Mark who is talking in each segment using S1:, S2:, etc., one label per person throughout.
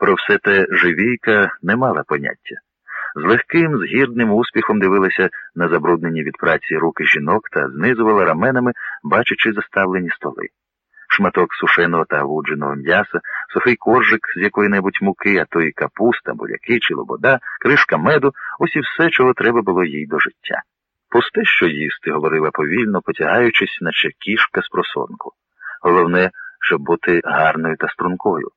S1: Про все те живійка не мала поняття. З легким, згірним успіхом дивилася на забруднені від праці руки жінок та знизувала раменами, бачачи заставлені столи. Шматок сушеного та вудженого м'яса, сухий коржик з якої-небудь муки, а то й капуста, буряки чи лобода, кришка меду, ось і все, чого треба було їй до життя. Пусте, що їсти, говорила повільно, потягаючись, наче кішка з просонку. Головне, щоб бути гарною та стрункою.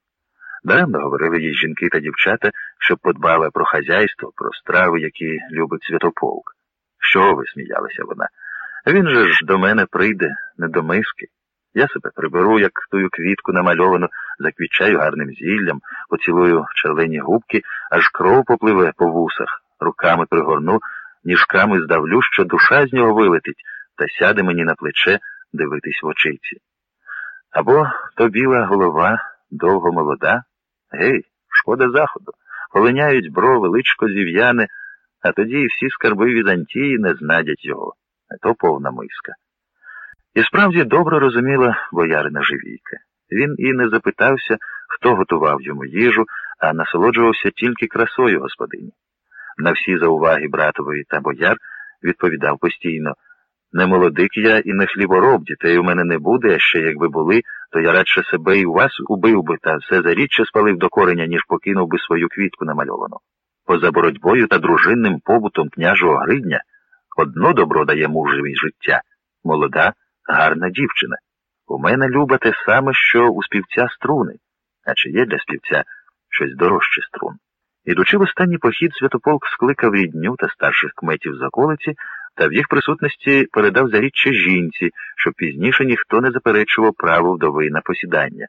S1: Даремно говорили їй жінки та дівчата, щоб подбали про хазяйство, про страви, які любить святополк. Що ви, сміялася вона? Він же ж до мене прийде, не до миски. Я себе приберу, як тую квітку намальовану, заквічаю гарним зіллям, поцілую червені губки, аж кров попливе по вусах, руками пригорну, ніжками здавлю, що душа з нього вилетить, та сяде мені на плече дивитись в очиці. Або то біла голова, довго молода. Гей, шкода заходу. Полиняють брови, личко зів'яне, а тоді і всі скарби Візантії не знадять його. А то повна миска. І справді добре розуміла боярина Живійка. Він і не запитався, хто готував йому їжу, а насолоджувався тільки красою господині. На всі зауваги братової та бояр відповідав постійно не молодик я і не хлібороб, дітей у мене не буде, а ще якби були, то я радше себе і вас убив би, та все зарідче спалив до кореня, ніж покинув би свою квітку намальовану. Поза боротьбою та дружинним побутом княжого гридня одно добро дає мужеві життя молода, гарна дівчина. У мене люба те саме, що у співця струни, а чи є для співця щось дорожче струн. Ідучи в останній похід, Святополк скликав рідню та старших кметів з околиці, та в їх присутності передав заріччя жінці, щоб пізніше ніхто не заперечував право вдови на посідання.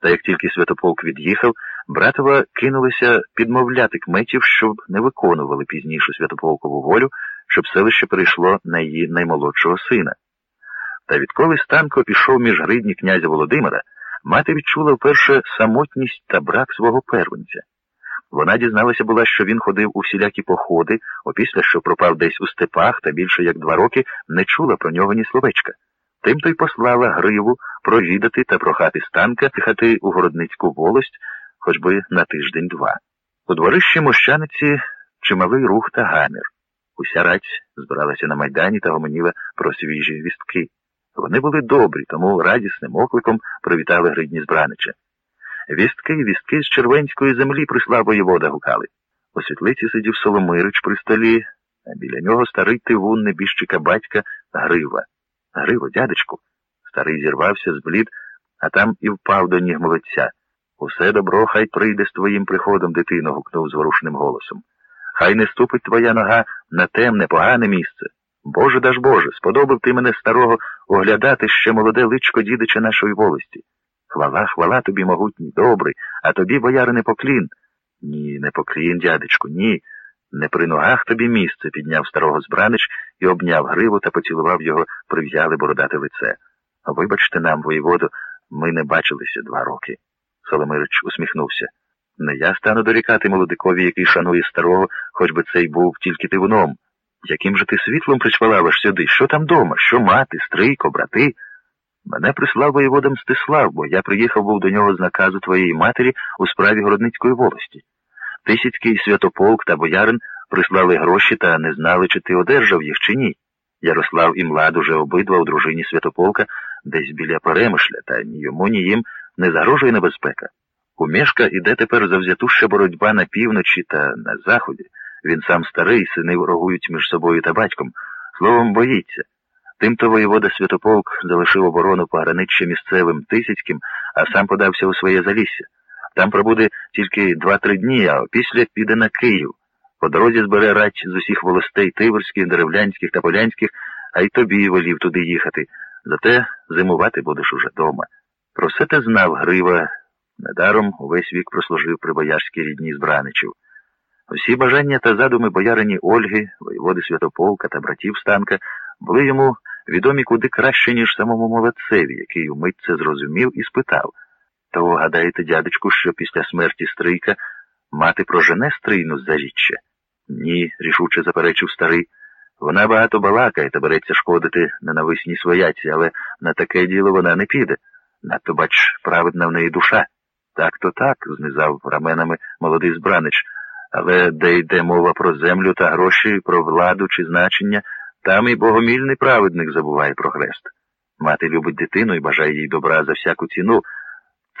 S1: Та як тільки Святополк від'їхав, братова кинулися підмовляти кметів, щоб не виконували пізніше Святополкову волю, щоб селище перейшло на її наймолодшого сина. Та відколи Станко пішов між гридні князя Володимира, мати відчула вперше самотність та брак свого первенця. Вона дізналася була, що він ходив у всілякі походи, опісля що пропав десь у степах та більше як два роки не чула про нього ні словечка. Тим то й послала гриву провідати та прохати станка тихати у городницьку волость, хоч би на тиждень-два. У дворищі мощаниці чималий рух та гамір. Уся рать збиралася на майдані та гомоніла про свіжі вістки. Вони були добрі, тому радісним окликом привітали гридні збранича. Вістки, вістки з червенської землі прислав воєвода гукали. У світлиці сидів Соломирич при столі, а біля нього старий тивун небіжчика батька Грива. Гриво, дядечку. Старий зірвався, зблід, а там і впав до ніг молодця. Усе добро, хай прийде з твоїм приходом, дитино, гукнув зворушним голосом. Хай не ступить твоя нога на темне, погане місце. Боже даж Боже, сподобав ти мене старого оглядати ще молоде личко дідича нашої волості. Хвала, хвала тобі, могутній, добрий, а тобі, боярине, поклін. Ні, не поклін, дядечку, ні. Не при ногах тобі місце, підняв старого збранич і обняв гриву та поцілував його прив'яле бородате лице. Вибачте нам, воєводу, ми не бачилися два роки. Соломирич усміхнувся. Не я стану дорікати молодикові, який шанує старого, хоч би цей був тільки тивуном. Яким же ти світлом причвалавиш сюди? Що там дома? Що мати, стрийко, брати? Мене прислав воєвода Мстислав, бо я приїхав був до нього з наказу твоєї матері у справі Городницької волості. Тисяцький святополк та боярин прислали гроші та не знали, чи ти одержав їх, чи ні. Ярослав і Млад уже обидва у дружині святополка десь біля перемишля, та ні йому, ні їм не загрожує небезпека. У Мешка іде тепер завзятуща боротьба на півночі та на заході. Він сам старий, сини ворогують між собою та батьком. Словом, боїться. Тимто воєвода Святополк залишив оборону пограниччя місцевим Тисяцьким, а сам подався у своє залісся. Там пробуде тільки два-три дні, а після піде на Київ. По дорозі збере рать з усіх волостей Тиверських, Деревлянських та Полянських, а й тобі волів туди їхати. Зате зимувати будеш уже дома. Про все те знав Грива. Недаром увесь вік прослужив при боярській рідні збраничів. Всі бажання та задуми боярині Ольги, воєводи Святополка та братів Станка були йому відомі куди краще, ніж самому молодцеві, який умить це зрозумів і спитав того гадаєте, дядечку, що після смерті Стрийка мати прожене стрийну з заріччя? Ні, рішуче заперечив старий. Вона багато балакає та береться шкодити ненависній свояці, але на таке діло вона не піде. Надто, бач, праведна в неї душа. Так то так, знизав раменами молодий збранич, але де йде мова про землю та гроші, про владу чи значення, там і богомільний праведник забуває про хрест. Мати любить дитину і бажає їй добра за всяку ціну.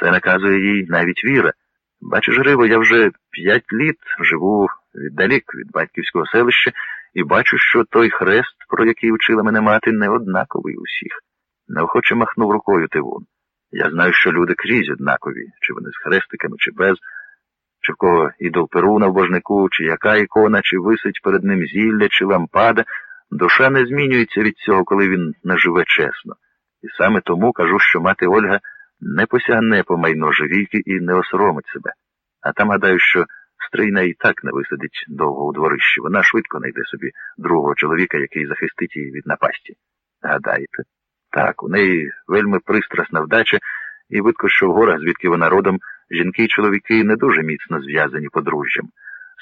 S1: Це наказує їй навіть віра. Бачиш, Гриво, я вже п'ять літ живу віддалік від батьківського селища і бачу, що той хрест, про який вчила мене мати, не однаковий усіх. Неохоче махнув рукою Тивун. Я знаю, що люди крізь однакові, чи вони з хрестиками, чи без, чи в кого ідол перу на божнику, чи яка ікона, чи висить перед ним зілля, чи лампада. Душа не змінюється від цього, коли він не живе чесно. І саме тому кажу, що мати Ольга не посягне по майно живійки і не осоромить себе. А там гадаю, що стрийна і так не висадить довго у дворищі. Вона швидко знайде собі другого чоловіка, який захистить її від напасті. Гадаєте? Так, у неї вельми пристрасна вдача, і видко, що в горах, звідки вона родом, жінки й чоловіки не дуже міцно зв'язані подружжям.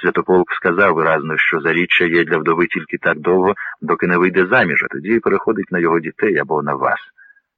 S1: Святополк сказав виразно, що заріччя є для вдови тільки так довго, доки не вийде заміж, а тоді переходить на його дітей або на вас.